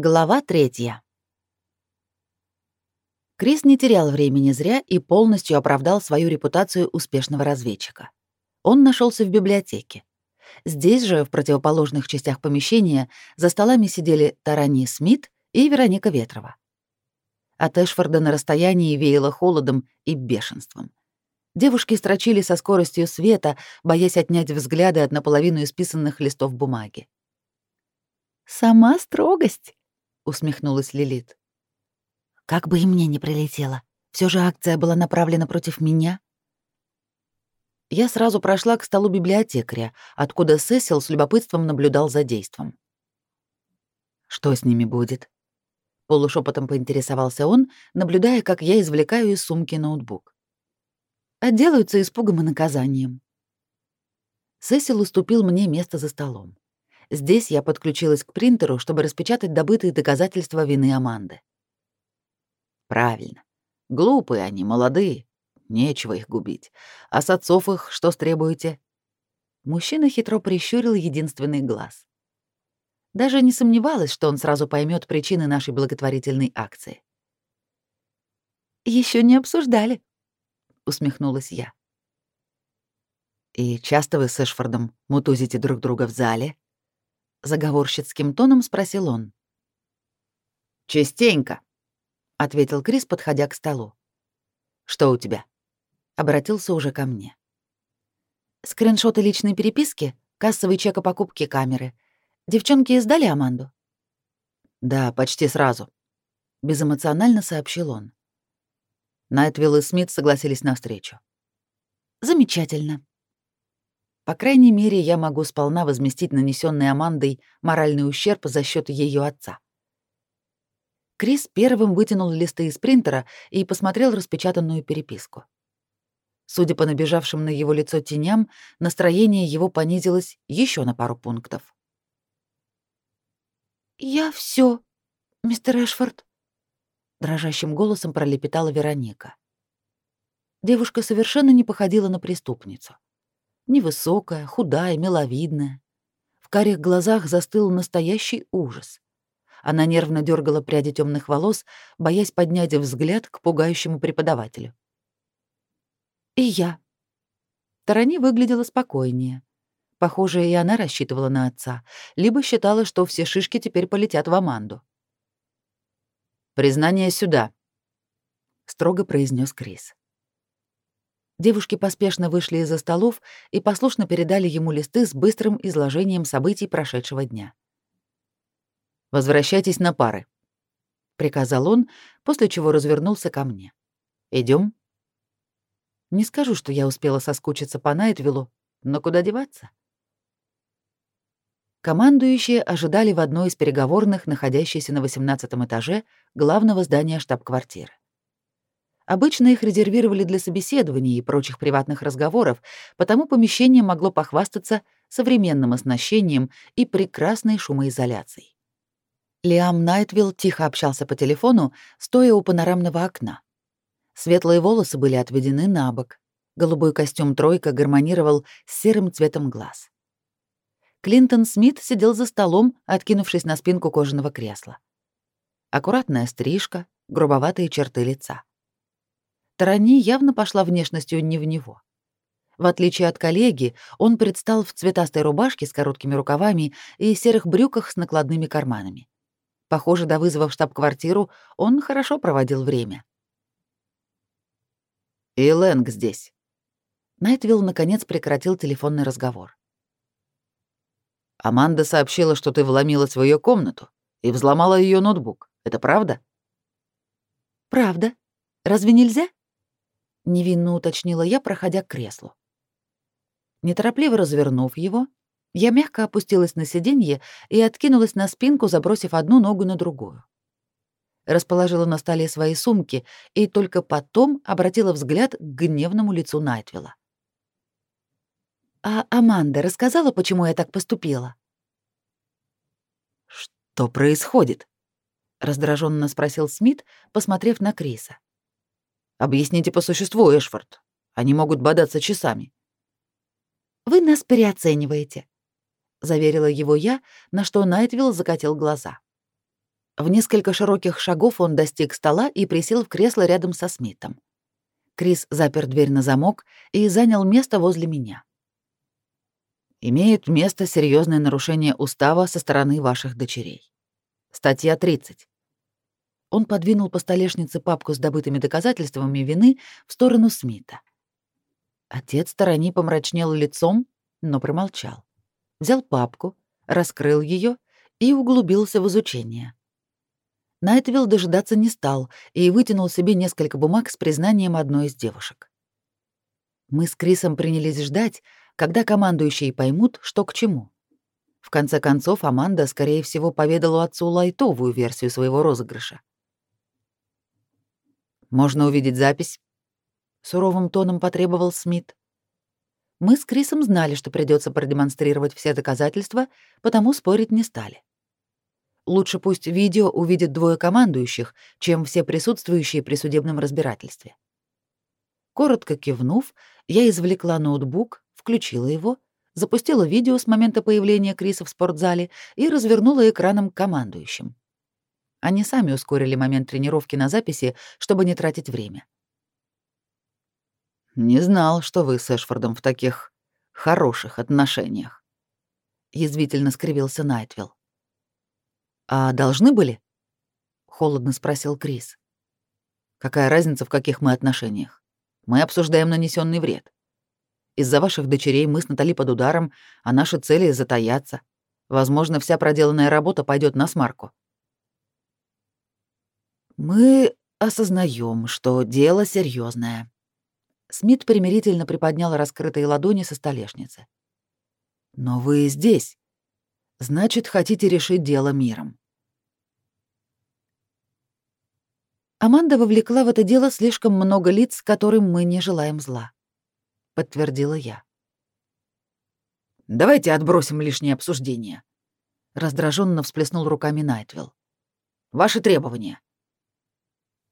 Глава третья. Крис не терял времени зря и полностью оправдал свою репутацию успешного разведчика. Он нашелся в библиотеке. Здесь же, в противоположных частях помещения, за столами сидели Тарани Смит и Вероника Ветрова. От Эшфорда на расстоянии веяло холодом и бешенством. Девушки строчили со скоростью света, боясь отнять взгляды от наполовину исписанных листов бумаги. «Сама строгость», усмехнулась Лилит. Как бы и мне не прилетело. Все же акция была направлена против меня. Я сразу прошла к столу библиотекаря, откуда Сесил с любопытством наблюдал за действом. Что с ними будет? Полушепотом поинтересовался он, наблюдая, как я извлекаю из сумки ноутбук. Отделаются испугом и наказанием. Сесил уступил мне место за столом. Здесь я подключилась к принтеру, чтобы распечатать добытые доказательства вины Аманды. Правильно. Глупые они, молодые. Нечего их губить. А с отцов их что стребуете? Мужчина хитро прищурил единственный глаз. Даже не сомневалась, что он сразу поймет причины нашей благотворительной акции. Еще не обсуждали, усмехнулась я. И часто вы с Эшфордом мутузите друг друга в зале? Заговорщицким тоном спросил он. Частенько, ответил Крис, подходя к столу. Что у тебя? обратился уже ко мне. Скриншоты личной переписки, кассовый чек о покупке камеры. Девчонки сдали Аманду? Да, почти сразу, безэмоционально сообщил он. Найтвилл и Смит согласились на встречу. Замечательно. По крайней мере, я могу сполна возместить нанесенный Амандой моральный ущерб за счет ее отца. Крис первым вытянул листы из принтера и посмотрел распечатанную переписку. Судя по набежавшим на его лицо теням, настроение его понизилось еще на пару пунктов. «Я все, мистер Эшфорд», — дрожащим голосом пролепетала Вероника. Девушка совершенно не походила на преступницу. Невысокая, худая, миловидная. В карих глазах застыл настоящий ужас. Она нервно дергала пряди темных волос, боясь поднять взгляд к пугающему преподавателю. «И я». Тарани выглядела спокойнее. Похоже, и она рассчитывала на отца, либо считала, что все шишки теперь полетят в Аманду. «Признание сюда», — строго произнес Крис. Девушки поспешно вышли из-за столов и послушно передали ему листы с быстрым изложением событий прошедшего дня. «Возвращайтесь на пары», — приказал он, после чего развернулся ко мне. Идем. Не скажу, что я успела соскучиться по Найтвиллу, но куда деваться? Командующие ожидали в одной из переговорных, находящейся на 18 этаже главного здания штаб-квартиры. Обычно их резервировали для собеседований и прочих приватных разговоров, потому помещение могло похвастаться современным оснащением и прекрасной шумоизоляцией. Лиам Найтвилл тихо общался по телефону, стоя у панорамного окна. Светлые волосы были отведены на бок. Голубой костюм «тройка» гармонировал с серым цветом глаз. Клинтон Смит сидел за столом, откинувшись на спинку кожаного кресла. Аккуратная стрижка, грубоватые черты лица. Тарани явно пошла внешностью не в него. В отличие от коллеги, он предстал в цветастой рубашке с короткими рукавами и серых брюках с накладными карманами. Похоже, до вызова в штаб-квартиру он хорошо проводил время. «И Лэнг здесь». Найтвилл, наконец, прекратил телефонный разговор. «Аманда сообщила, что ты вломилась в ее комнату и взломала ее ноутбук. Это правда?» «Правда. Разве нельзя?» Невинно уточнила я, проходя к креслу. Неторопливо развернув его, я мягко опустилась на сиденье и откинулась на спинку, забросив одну ногу на другую. Расположила на столе свои сумки и только потом обратила взгляд к гневному лицу Найтвилла. «А Аманда рассказала, почему я так поступила?» «Что происходит?» — раздраженно спросил Смит, посмотрев на Криса. Объясните по существу, Эшфорд. Они могут бодаться часами. Вы нас переоцениваете, заверила его я, на что Найтвилл закатил глаза. В несколько широких шагов он достиг стола и присел в кресло рядом со Смитом. Крис запер дверь на замок и занял место возле меня. Имеет место серьезное нарушение устава со стороны ваших дочерей. Статья 30. Он подвинул по столешнице папку с добытыми доказательствами вины в сторону Смита. Отец сторони помрачнел лицом, но промолчал. Взял папку, раскрыл ее и углубился в изучение. Найтвилл дожидаться не стал и вытянул себе несколько бумаг с признанием одной из девушек. Мы с Крисом принялись ждать, когда командующие поймут, что к чему. В конце концов, Аманда, скорее всего, поведала отцу лайтовую версию своего розыгрыша. «Можно увидеть запись?» — суровым тоном потребовал Смит. Мы с Крисом знали, что придется продемонстрировать все доказательства, потому спорить не стали. Лучше пусть видео увидят двое командующих, чем все присутствующие при судебном разбирательстве. Коротко кивнув, я извлекла ноутбук, включила его, запустила видео с момента появления Криса в спортзале и развернула экраном к командующим. Они сами ускорили момент тренировки на записи, чтобы не тратить время. «Не знал, что вы с Эшфордом в таких хороших отношениях», — язвительно скривился Найтвилл. «А должны были?» — холодно спросил Крис. «Какая разница, в каких мы отношениях? Мы обсуждаем нанесенный вред. Из-за ваших дочерей мы с Натали под ударом, а наши цели затаятся. Возможно, вся проделанная работа пойдет на смарку». «Мы осознаем, что дело серьезное. Смит примирительно приподнял раскрытые ладони со столешницы. «Но вы здесь. Значит, хотите решить дело миром. Аманда вовлекла в это дело слишком много лиц, которым мы не желаем зла, подтвердила я. Давайте отбросим лишнее обсуждение, раздраженно всплеснул руками Найтвилл. Ваши требования.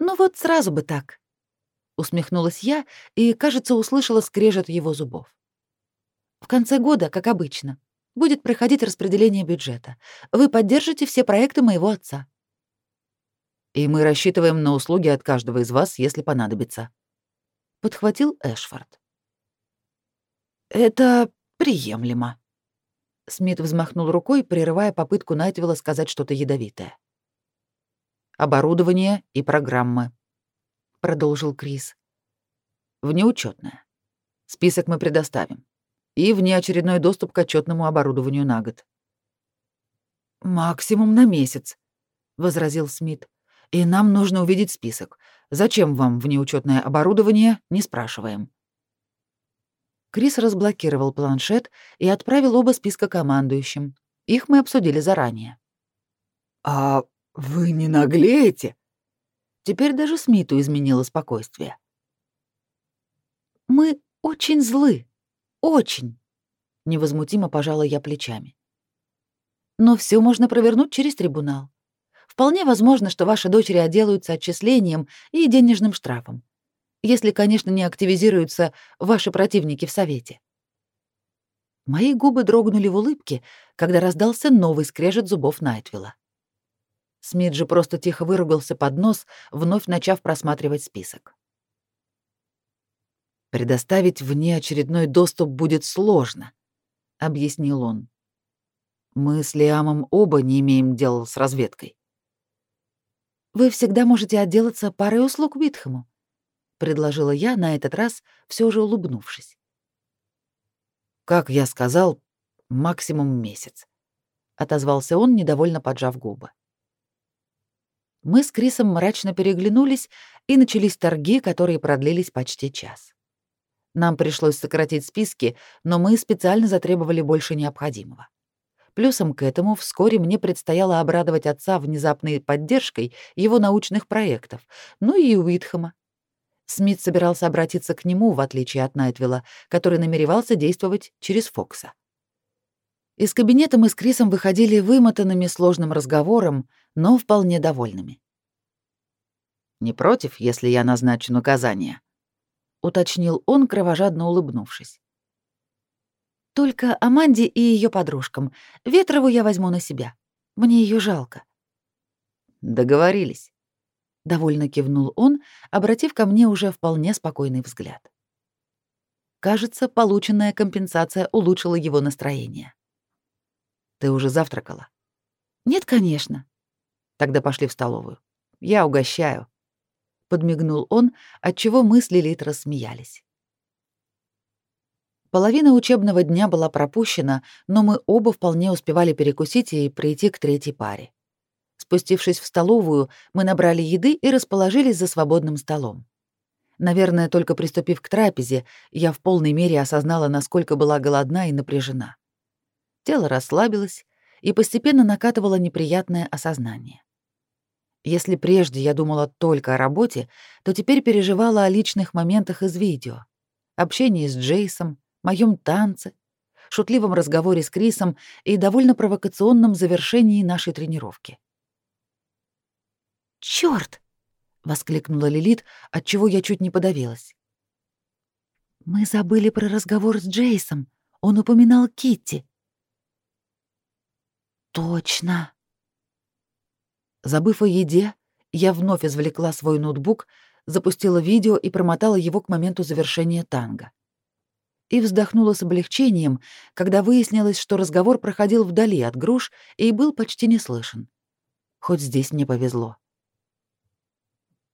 Ну вот сразу бы так, усмехнулась я и, кажется, услышала скрежет его зубов. В конце года, как обычно, будет проходить распределение бюджета. Вы поддержите все проекты моего отца. И мы рассчитываем на услуги от каждого из вас, если понадобится. Подхватил Эшфорд. Это приемлемо. Смит взмахнул рукой, прерывая попытку Найтвилла сказать что-то ядовитое. Оборудование и программы, продолжил Крис. Внеучетное. Список мы предоставим и внеочередной доступ к отчетному оборудованию на год. «Максимум на месяц», — возразил Смит. «И нам нужно увидеть список. Зачем вам внеучетное оборудование, не спрашиваем». Крис разблокировал планшет и отправил оба списка командующим. Их мы обсудили заранее. «А вы не наглеете?» Теперь даже Смиту изменило спокойствие. «Мы очень злы», очень. Невозмутимо пожала я плечами. Но все можно провернуть через трибунал. Вполне возможно, что ваши дочери отделаются отчислением и денежным штрафом. Если, конечно, не активизируются ваши противники в Совете. Мои губы дрогнули в улыбке, когда раздался новый скрежет зубов Найтвилла. Смит же просто тихо выругался под нос, вновь начав просматривать список. Предоставить внеочередной доступ будет сложно, объяснил он. Мы с Лиамом оба не имеем дела с разведкой. Вы всегда можете отделаться парой услуг Витхэму, предложила я на этот раз, все же улыбнувшись. Как я сказал, максимум месяц, отозвался он, недовольно поджав губы. Мы с Крисом мрачно переглянулись, и начались торги, которые продлились почти час. Нам пришлось сократить списки, но мы специально затребовали больше необходимого. Плюсом к этому вскоре мне предстояло обрадовать отца внезапной поддержкой его научных проектов, ну и Уитхэма. Смит собирался обратиться к нему, в отличие от Найтвилла, который намеревался действовать через Фокса. Из кабинета мы с Крисом выходили вымотанными сложным разговором, но вполне довольными. «Не против, если я назначу наказание?» — уточнил он, кровожадно улыбнувшись. «Только Аманде и ее подружкам. Ветрову я возьму на себя. Мне ее жалко». Договорились. Довольно кивнул он, обратив ко мне уже вполне спокойный взгляд. Кажется, полученная компенсация улучшила его настроение. Ты уже завтракала? Нет, конечно. Тогда пошли в столовую. Я угощаю. Подмигнул он, отчего мы с Лилит рассмеялись. Половина учебного дня была пропущена, но мы оба вполне успевали перекусить и прийти к третьей паре. Спустившись в столовую, мы набрали еды и расположились за свободным столом. Наверное, только приступив к трапезе, я в полной мере осознала, насколько была голодна и напряжена. Тело расслабилось, и постепенно накатывало неприятное осознание. Если прежде я думала только о работе, то теперь переживала о личных моментах из видео. Общении с Джейсом, моем танце, шутливом разговоре с Крисом и довольно провокационном завершении нашей тренировки. «Чёрт!» — воскликнула Лилит, от чего я чуть не подавилась. «Мы забыли про разговор с Джейсом. Он упоминал Китти». «Точно!» Забыв о еде, я вновь извлекла свой ноутбук, запустила видео и промотала его к моменту завершения танго. И вздохнула с облегчением, когда выяснилось, что разговор проходил вдали от груш и был почти не слышен. Хоть здесь мне повезло.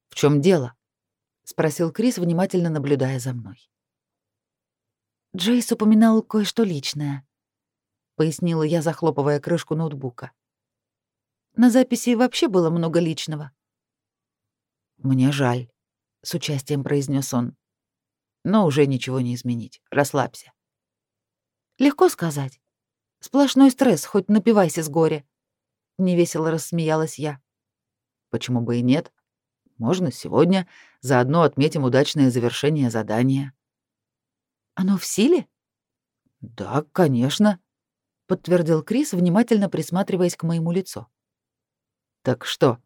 «В чем дело?» — спросил Крис, внимательно наблюдая за мной. «Джейс упоминал кое-что личное», — пояснила я, захлопывая крышку ноутбука. «На записи вообще было много личного». «Мне жаль», — с участием произнес он. «Но уже ничего не изменить. Расслабься». «Легко сказать. Сплошной стресс, хоть напивайся с горя». Невесело рассмеялась я. «Почему бы и нет?» Можно сегодня, заодно отметим удачное завершение задания. Оно в силе? Да, конечно, подтвердил Крис, внимательно присматриваясь к моему лицу. Так что?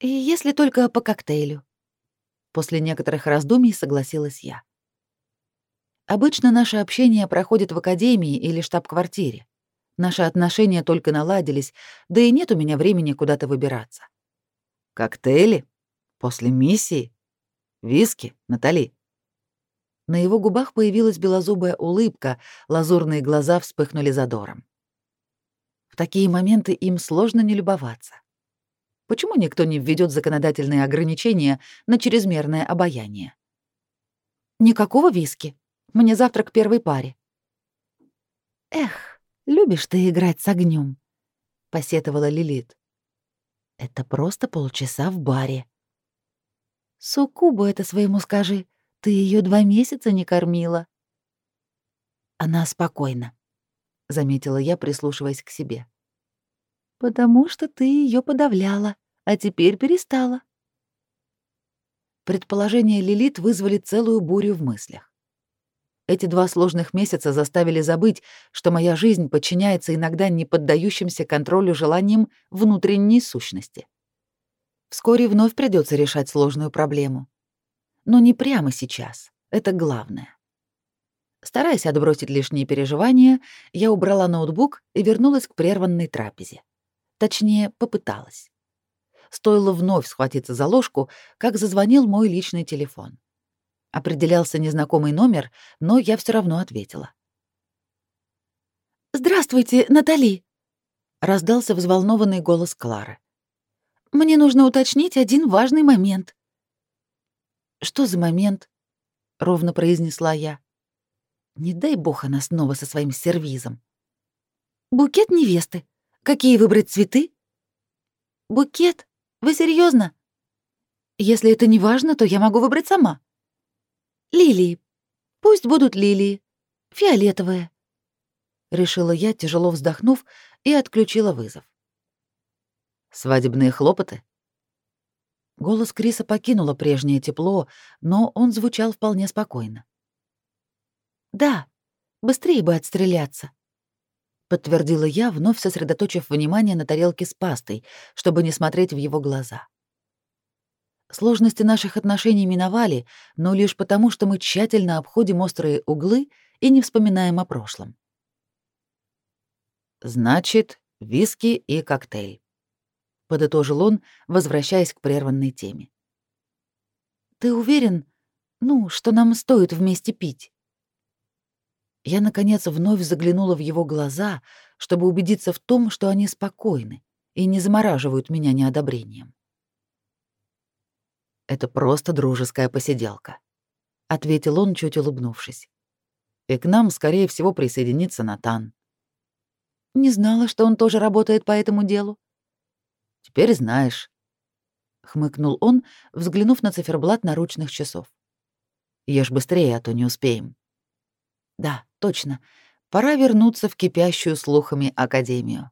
И если только по коктейлю. После некоторых раздумий согласилась я. Обычно наше общение проходит в академии или штаб-квартире. Наши отношения только наладились, да и нет у меня времени куда-то выбираться. Коктейли? После миссии? Виски, Натали?» На его губах появилась белозубая улыбка, лазурные глаза вспыхнули задором. В такие моменты им сложно не любоваться. Почему никто не введет законодательные ограничения на чрезмерное обаяние? Никакого виски. Мне завтра к первой паре. Эх, любишь ты играть с огнем, посетовала Лилит. Это просто полчаса в баре. Суккубу это своему скажи. Ты ее два месяца не кормила. Она спокойна, заметила я, прислушиваясь к себе. Потому что ты ее подавляла, а теперь перестала. Предположения Лилит вызвали целую бурю в мыслях. Эти два сложных месяца заставили забыть, что моя жизнь подчиняется иногда не поддающимся контролю желаниям внутренней сущности. Вскоре вновь придется решать сложную проблему. Но не прямо сейчас. Это главное. Стараясь отбросить лишние переживания, я убрала ноутбук и вернулась к прерванной трапезе. Точнее, попыталась. Стоило вновь схватиться за ложку, как зазвонил мой личный телефон. Определялся незнакомый номер, но я все равно ответила. «Здравствуйте, Натали!» — раздался взволнованный голос Клары. Мне нужно уточнить один важный момент. Что за момент? ровно произнесла я. Не дай бог она снова со своим сервизом. Букет невесты. Какие выбрать цветы? Букет? Вы серьезно? Если это не важно, то я могу выбрать сама. Лилии. Пусть будут лилии. Фиолетовые. Решила я, тяжело вздохнув, и отключила вызов. Свадебные хлопоты? Голос Криса покинуло прежнее тепло, но он звучал вполне спокойно. «Да, быстрее бы отстреляться», — подтвердила я, вновь сосредоточив внимание на тарелке с пастой, чтобы не смотреть в его глаза. Сложности наших отношений миновали, но лишь потому, что мы тщательно обходим острые углы и не вспоминаем о прошлом. «Значит, виски и коктейль», подытожил он, возвращаясь к прерванной теме. Ты уверен, ну, что нам стоит вместе пить? Я, наконец, вновь заглянула в его глаза, чтобы убедиться в том, что они спокойны и не замораживают меня неодобрением. «Это просто дружеская посиделка», — ответил он, чуть улыбнувшись. «И к нам, скорее всего, присоединится Натан». «Не знала, что он тоже работает по этому делу». «Теперь знаешь», — хмыкнул он, взглянув на циферблат наручных часов. «Ешь быстрее, а то не успеем». «Да, точно. Пора вернуться в кипящую слухами Академию».